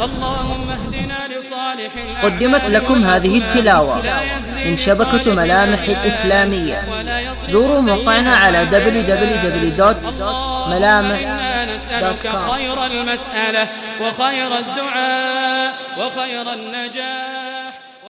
اللهم اهدنا لصالح قدمت لكم هذه التلاوة من شبكة ملامح الإسلامية. زوروا موقعنا على www.ملامح.com خير المسألة وخير الدعاء وخير النجاة.